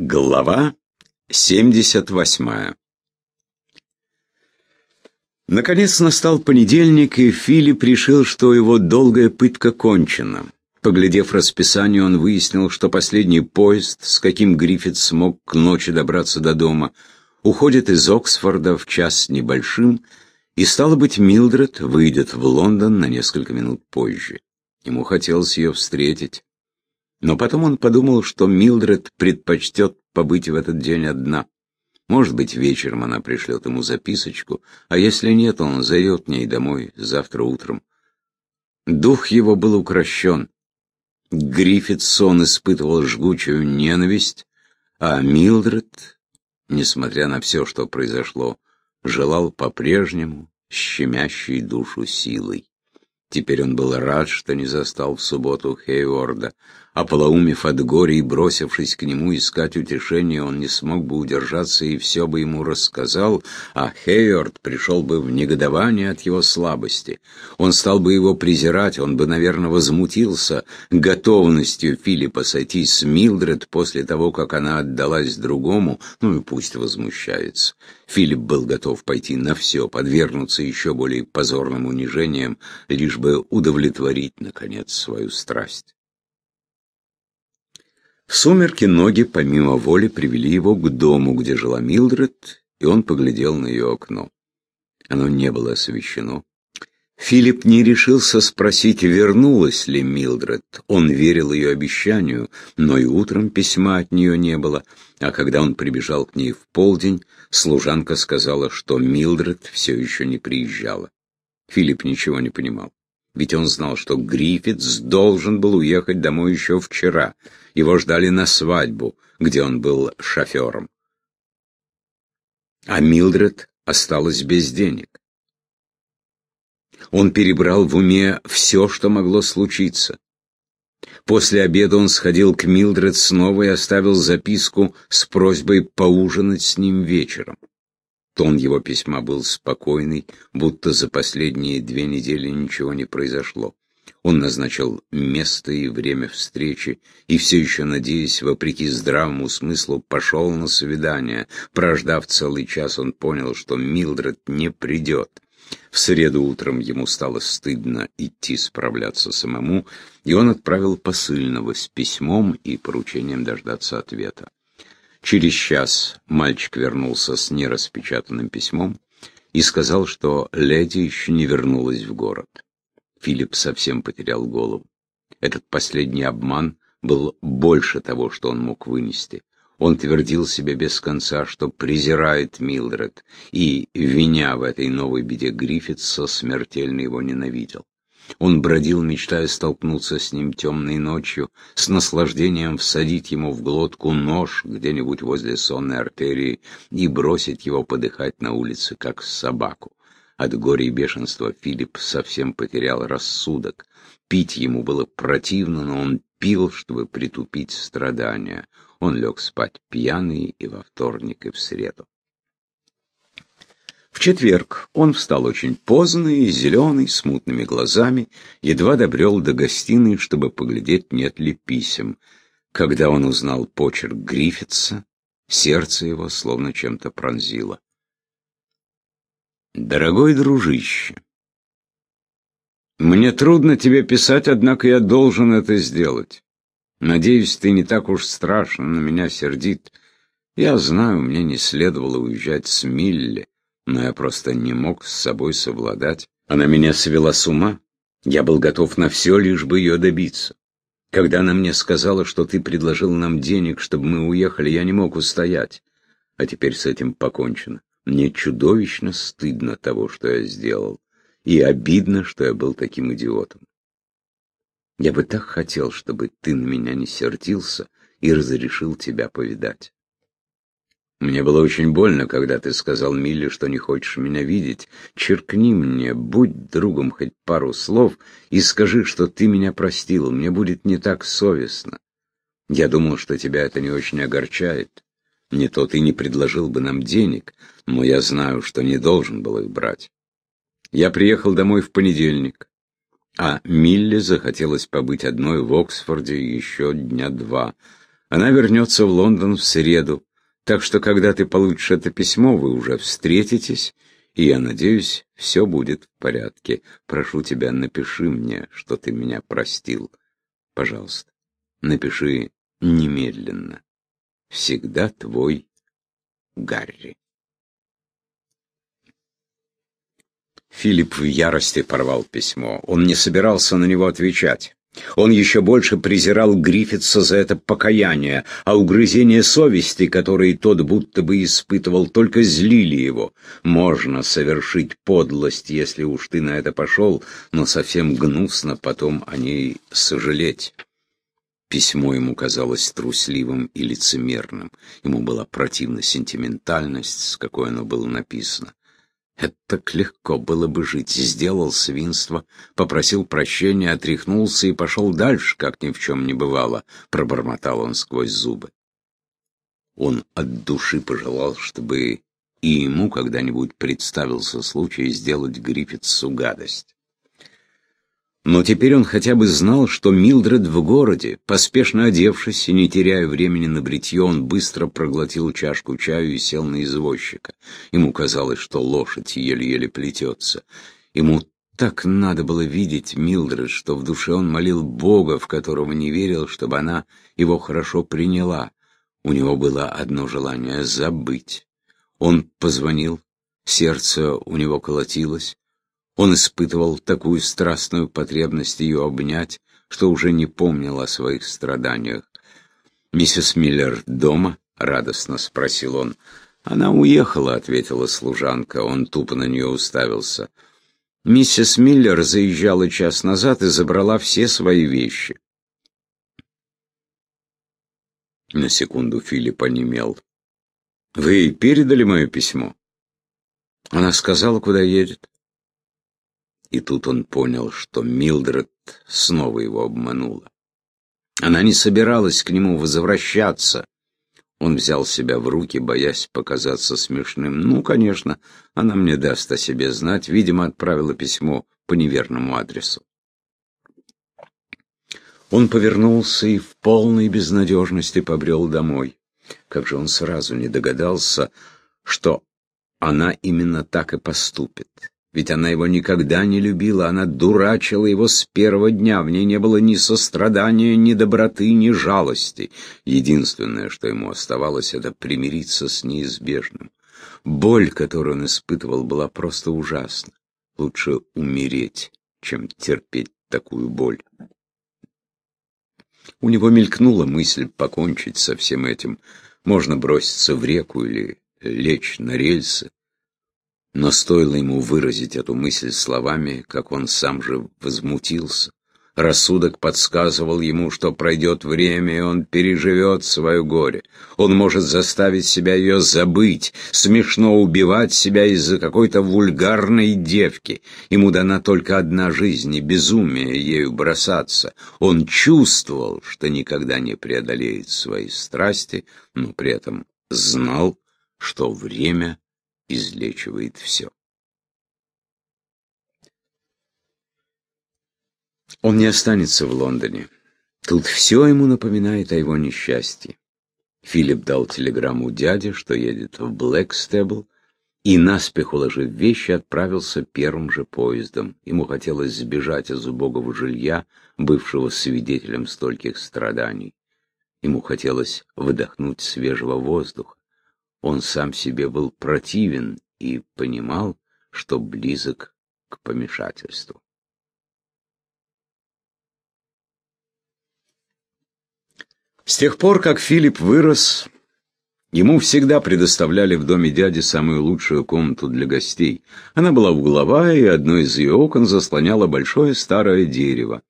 Глава 78 Наконец настал понедельник, и Филипп решил, что его долгая пытка кончена. Поглядев расписание, он выяснил, что последний поезд, с каким Гриффит смог к ночи добраться до дома, уходит из Оксфорда в час небольшим, и, стало быть, Милдред выйдет в Лондон на несколько минут позже. Ему хотелось ее встретить. Но потом он подумал, что Милдред предпочтет побыть в этот день одна. Может быть, вечером она пришлет ему записочку, а если нет, он зайдет к ней домой завтра утром. Дух его был укращен. Гриффитсон испытывал жгучую ненависть, а Милдред, несмотря на все, что произошло, желал по-прежнему щемящей душу силой. Теперь он был рад, что не застал в субботу Хейворда. Ополоумев от горя и бросившись к нему искать утешения, он не смог бы удержаться и все бы ему рассказал, а Хейворд пришел бы в негодование от его слабости. Он стал бы его презирать, он бы, наверное, возмутился готовностью Филиппа сойти с Милдред после того, как она отдалась другому, ну и пусть возмущается. Филипп был готов пойти на все, подвергнуться еще более позорным унижениям, лишь бы удовлетворить, наконец, свою страсть. В сумерки ноги помимо воли привели его к дому, где жила Милдред, и он поглядел на ее окно. Оно не было освещено. Филипп не решился спросить, вернулась ли Милдред. Он верил ее обещанию, но и утром письма от нее не было, а когда он прибежал к ней в полдень, служанка сказала, что Милдред все еще не приезжала. Филипп ничего не понимал. Ведь он знал, что Гриффитс должен был уехать домой еще вчера. Его ждали на свадьбу, где он был шофером. А Милдред осталась без денег. Он перебрал в уме все, что могло случиться. После обеда он сходил к Милдред снова и оставил записку с просьбой поужинать с ним вечером. Тон его письма был спокойный, будто за последние две недели ничего не произошло. Он назначил место и время встречи, и все еще, надеясь, вопреки здравому смыслу, пошел на свидание. Прождав целый час, он понял, что Милдред не придет. В среду утром ему стало стыдно идти справляться самому, и он отправил посыльного с письмом и поручением дождаться ответа. Через час мальчик вернулся с нераспечатанным письмом и сказал, что леди еще не вернулась в город. Филипп совсем потерял голову. Этот последний обман был больше того, что он мог вынести. Он твердил себе без конца, что презирает Милдред, и, виня в этой новой беде Гриффитса, смертельно его ненавидел. Он бродил, мечтая столкнуться с ним темной ночью, с наслаждением всадить ему в глотку нож где-нибудь возле сонной артерии и бросить его подыхать на улице, как собаку. От горя и бешенства Филипп совсем потерял рассудок. Пить ему было противно, но он пил, чтобы притупить страдания. Он лег спать пьяный и во вторник, и в среду. В четверг он встал очень поздно и зеленый, с мутными глазами, едва добрел до гостиной, чтобы поглядеть, нет ли писем. Когда он узнал почерк Гриффитса, сердце его словно чем-то пронзило. «Дорогой дружище, мне трудно тебе писать, однако я должен это сделать. Надеюсь, ты не так уж страшно на меня сердит. Я знаю, мне не следовало уезжать с Милли, но я просто не мог с собой совладать. Она меня свела с ума. Я был готов на все, лишь бы ее добиться. Когда она мне сказала, что ты предложил нам денег, чтобы мы уехали, я не мог устоять. А теперь с этим покончено. Мне чудовищно стыдно того, что я сделал. И обидно, что я был таким идиотом. Я бы так хотел, чтобы ты на меня не сердился и разрешил тебя повидать. Мне было очень больно, когда ты сказал Милле, что не хочешь меня видеть. Черкни мне, будь другом хоть пару слов и скажи, что ты меня простил, мне будет не так совестно. Я думал, что тебя это не очень огорчает. Не то ты не предложил бы нам денег, но я знаю, что не должен был их брать. Я приехал домой в понедельник, а Милле захотелось побыть одной в Оксфорде еще дня два — Она вернется в Лондон в среду, так что, когда ты получишь это письмо, вы уже встретитесь, и я надеюсь, все будет в порядке. Прошу тебя, напиши мне, что ты меня простил. Пожалуйста, напиши немедленно. Всегда твой Гарри. Филипп в ярости порвал письмо. Он не собирался на него отвечать. Он еще больше презирал Гриффитса за это покаяние, а угрызения совести, которые тот будто бы испытывал, только злили его. Можно совершить подлость, если уж ты на это пошел, но совсем гнусно потом о ней сожалеть. Письмо ему казалось трусливым и лицемерным. Ему была противна сентиментальность, с какой оно было написано. Это так легко было бы жить. Сделал свинство, попросил прощения, отряхнулся и пошел дальше, как ни в чем не бывало, пробормотал он сквозь зубы. Он от души пожелал, чтобы и ему когда-нибудь представился случай сделать Гриффитсу гадость. Но теперь он хотя бы знал, что Милдред в городе. Поспешно одевшись и не теряя времени на бритье, он быстро проглотил чашку чаю и сел на извозчика. Ему казалось, что лошадь еле-еле плетется. Ему так надо было видеть Милдред, что в душе он молил Бога, в которого не верил, чтобы она его хорошо приняла. У него было одно желание — забыть. Он позвонил, сердце у него колотилось, он испытывал такую страстную потребность ее обнять, что уже не помнил о своих страданиях. «Миссис Миллер дома?» — радостно спросил он. «Она уехала», — ответила служанка. Он тупо на нее уставился. «Миссис Миллер заезжала час назад и забрала все свои вещи». На секунду Филипп онемел. «Вы передали мое письмо?» Она сказала, куда едет. И тут он понял, что Милдред снова его обманула. Она не собиралась к нему возвращаться. Он взял себя в руки, боясь показаться смешным. Ну, конечно, она мне даст о себе знать. Видимо, отправила письмо по неверному адресу. Он повернулся и в полной безнадежности побрел домой. Как же он сразу не догадался, что она именно так и поступит. Ведь она его никогда не любила, она дурачила его с первого дня, в ней не было ни сострадания, ни доброты, ни жалости. Единственное, что ему оставалось, это примириться с неизбежным. Боль, которую он испытывал, была просто ужасна. Лучше умереть, чем терпеть такую боль. У него мелькнула мысль покончить со всем этим. Можно броситься в реку или лечь на рельсы. Но стоило ему выразить эту мысль словами, как он сам же возмутился. Рассудок подсказывал ему, что пройдет время, и он переживет свое горе. Он может заставить себя ее забыть, смешно убивать себя из-за какой-то вульгарной девки. Ему дана только одна жизнь, и безумие ею бросаться. Он чувствовал, что никогда не преодолеет свои страсти, но при этом знал, что время излечивает все. Он не останется в Лондоне. Тут все ему напоминает о его несчастье. Филипп дал телеграмму дяде, что едет в Блэкстебл, и, наспех уложив вещи, отправился первым же поездом. Ему хотелось сбежать из убогого жилья, бывшего свидетелем стольких страданий. Ему хотелось выдохнуть свежего воздуха. Он сам себе был противен и понимал, что близок к помешательству. С тех пор, как Филипп вырос, ему всегда предоставляли в доме дяди самую лучшую комнату для гостей. Она была угловая, и одно из ее окон заслоняло большое старое дерево.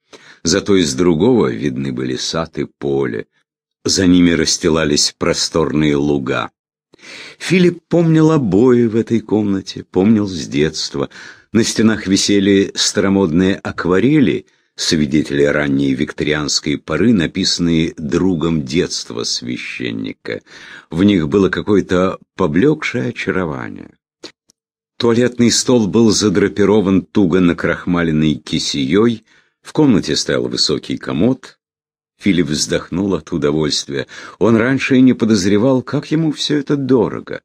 Зато из другого видны были сад и поле. За ними расстилались просторные луга. Филипп помнил обои в этой комнате, помнил с детства. На стенах висели старомодные акварели, свидетели ранней викторианской поры, написанные другом детства священника. В них было какое-то поблекшее очарование. Туалетный стол был задрапирован туго накрахмаленной кисеей, в комнате стоял высокий комод, Филипп вздохнул от удовольствия. Он раньше и не подозревал, как ему все это дорого.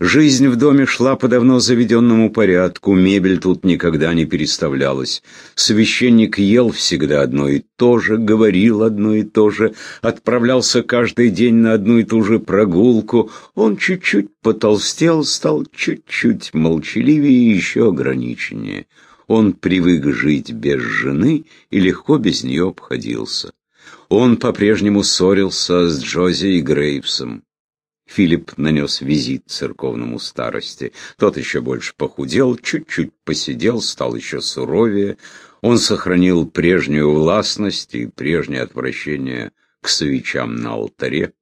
Жизнь в доме шла по давно заведенному порядку, мебель тут никогда не переставлялась. Священник ел всегда одно и то же, говорил одно и то же, отправлялся каждый день на одну и ту же прогулку. Он чуть-чуть потолстел, стал чуть-чуть молчаливее и еще ограниченнее. Он привык жить без жены и легко без нее обходился. Он по-прежнему ссорился с Джози и Грейвсом. Филипп нанес визит церковному старости. Тот еще больше похудел, чуть-чуть посидел, стал еще суровее. Он сохранил прежнюю властность и прежнее отвращение к свечам на алтаре.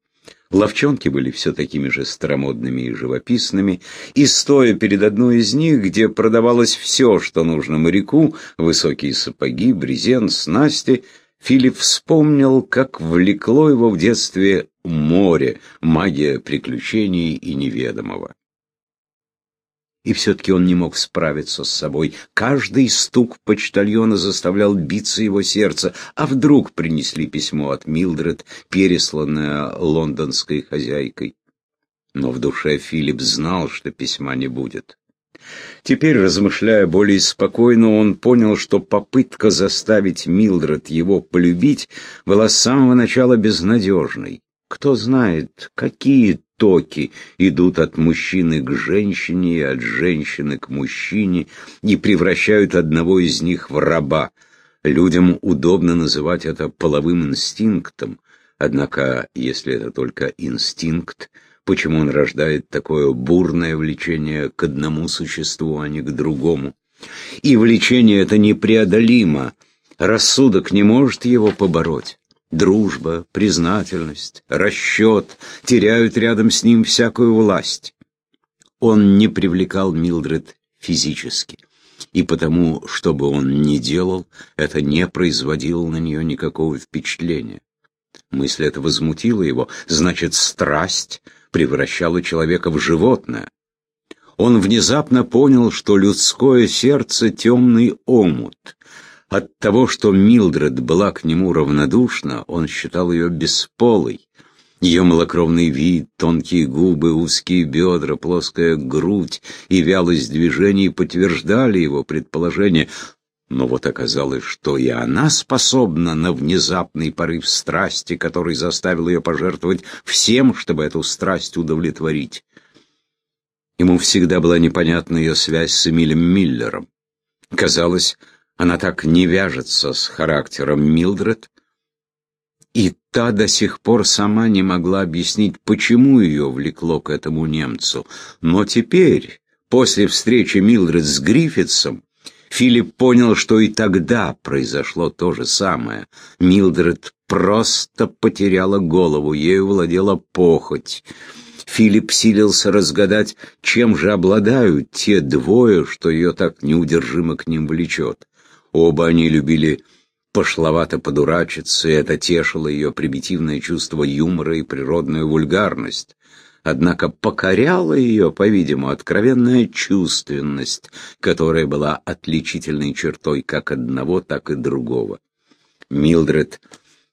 Ловчонки были все такими же старомодными и живописными, и стоя перед одной из них, где продавалось все, что нужно моряку, высокие сапоги, брезент, снасти, Филипп вспомнил, как влекло его в детстве море, магия приключений и неведомого. И все-таки он не мог справиться с собой. Каждый стук почтальона заставлял биться его сердце. А вдруг принесли письмо от Милдред, пересланное лондонской хозяйкой? Но в душе Филипп знал, что письма не будет. Теперь, размышляя более спокойно, он понял, что попытка заставить Милдред его полюбить была с самого начала безнадежной. Кто знает, какие токи идут от мужчины к женщине и от женщины к мужчине и превращают одного из них в раба. Людям удобно называть это половым инстинктом, однако, если это только инстинкт, почему он рождает такое бурное влечение к одному существу, а не к другому. И влечение это непреодолимо, рассудок не может его побороть. Дружба, признательность, расчет теряют рядом с ним всякую власть. Он не привлекал Милдред физически, и потому, что бы он ни делал, это не производило на нее никакого впечатления. Мысль эта возмутила его, значит, страсть превращала человека в животное. Он внезапно понял, что людское сердце — темный омут. От того, что Милдред была к нему равнодушна, он считал ее бесполой. Ее малокровный вид, тонкие губы, узкие бедра, плоская грудь и вялость движений подтверждали его предположение. Но вот оказалось, что и она способна на внезапный порыв страсти, который заставил ее пожертвовать всем, чтобы эту страсть удовлетворить. Ему всегда была непонятна ее связь с Эмилем Миллером. Казалось, она так не вяжется с характером Милдред, и та до сих пор сама не могла объяснить, почему ее влекло к этому немцу. Но теперь, после встречи Милдред с Гриффитсом, Филипп понял, что и тогда произошло то же самое. Милдред просто потеряла голову, ею владела похоть. Филипп силился разгадать, чем же обладают те двое, что ее так неудержимо к ним влечет. Оба они любили пошловато подурачиться, и это тешило ее примитивное чувство юмора и природную вульгарность. Однако покоряла ее, по-видимому, откровенная чувственность, которая была отличительной чертой как одного, так и другого. Милдред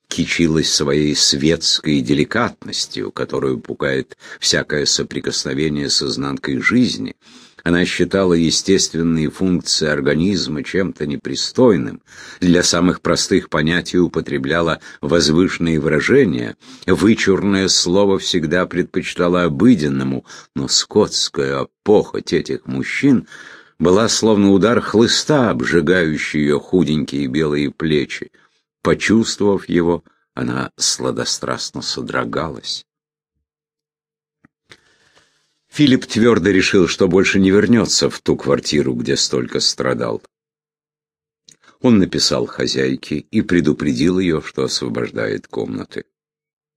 кичилась своей светской деликатностью, которую пугает всякое соприкосновение с изнанкой жизни — она считала естественные функции организма чем-то непристойным, для самых простых понятий употребляла возвышенные выражения, вычурное слово всегда предпочитала обыденному, но скотская похоть этих мужчин была словно удар хлыста, обжигающий ее худенькие белые плечи. Почувствовав его, она сладострастно содрогалась. Филипп твердо решил, что больше не вернется в ту квартиру, где столько страдал. Он написал хозяйке и предупредил ее, что освобождает комнаты.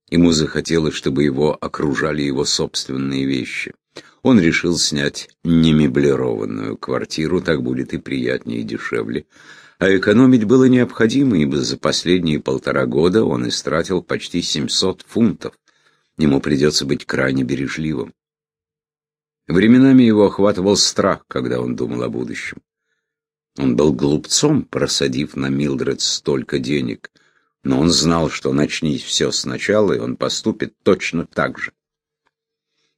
Ему захотелось, чтобы его окружали его собственные вещи. Он решил снять немеблированную квартиру, так будет и приятнее, и дешевле. А экономить было необходимо, ибо за последние полтора года он истратил почти 700 фунтов. Ему придется быть крайне бережливым. Временами его охватывал страх, когда он думал о будущем. Он был глупцом, просадив на Милдред столько денег. Но он знал, что начнись все сначала, и он поступит точно так же.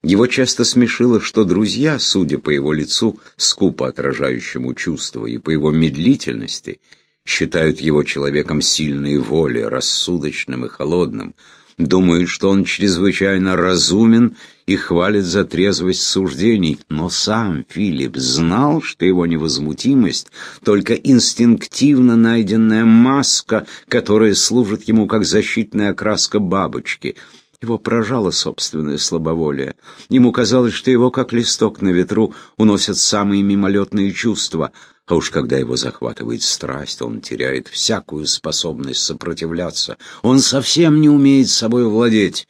Его часто смешило, что друзья, судя по его лицу, скупо отражающему чувства, и по его медлительности, считают его человеком сильной воли, рассудочным и холодным, думают, что он чрезвычайно разумен и хвалит за трезвость суждений. Но сам Филипп знал, что его невозмутимость — только инстинктивно найденная маска, которая служит ему как защитная окраска бабочки — его поражало собственное слабоволие. Ему казалось, что его, как листок на ветру, уносят самые мимолетные чувства. А уж когда его захватывает страсть, он теряет всякую способность сопротивляться. Он совсем не умеет собой владеть.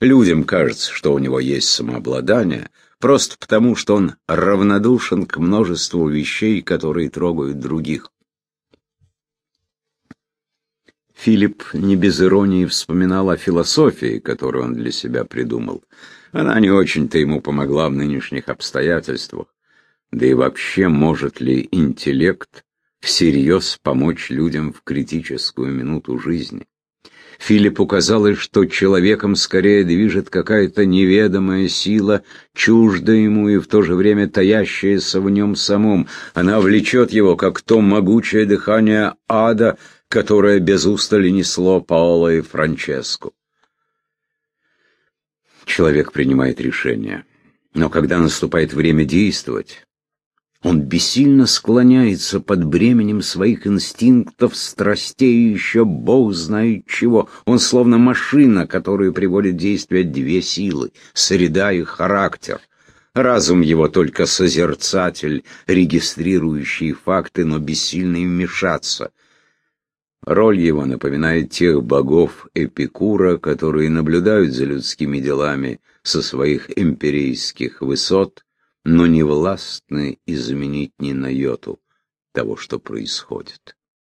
Людям кажется, что у него есть самообладание, просто потому, что он равнодушен к множеству вещей, которые трогают других. Филипп не без иронии вспоминал о философии, которую он для себя придумал. Она не очень-то ему помогла в нынешних обстоятельствах. Да и вообще, может ли интеллект всерьез помочь людям в критическую минуту жизни? Филиппу казалось, что человеком скорее движет какая-то неведомая сила, чуждая ему и в то же время таящаяся в нем самом. Она влечет его, как то могучее дыхание ада, которое без устали несло Паоло и Франческу. Человек принимает решение, но когда наступает время действовать, он бессильно склоняется под бременем своих инстинктов, страстей еще бог знает чего. Он словно машина, которую приводит в действие две силы — среда и характер. Разум его только созерцатель, регистрирующий факты, но бессильный вмешаться. Роль его напоминает тех богов Эпикура, которые наблюдают за людскими делами со своих эмпирейских высот, но не властны изменить ни на йоту того, что происходит.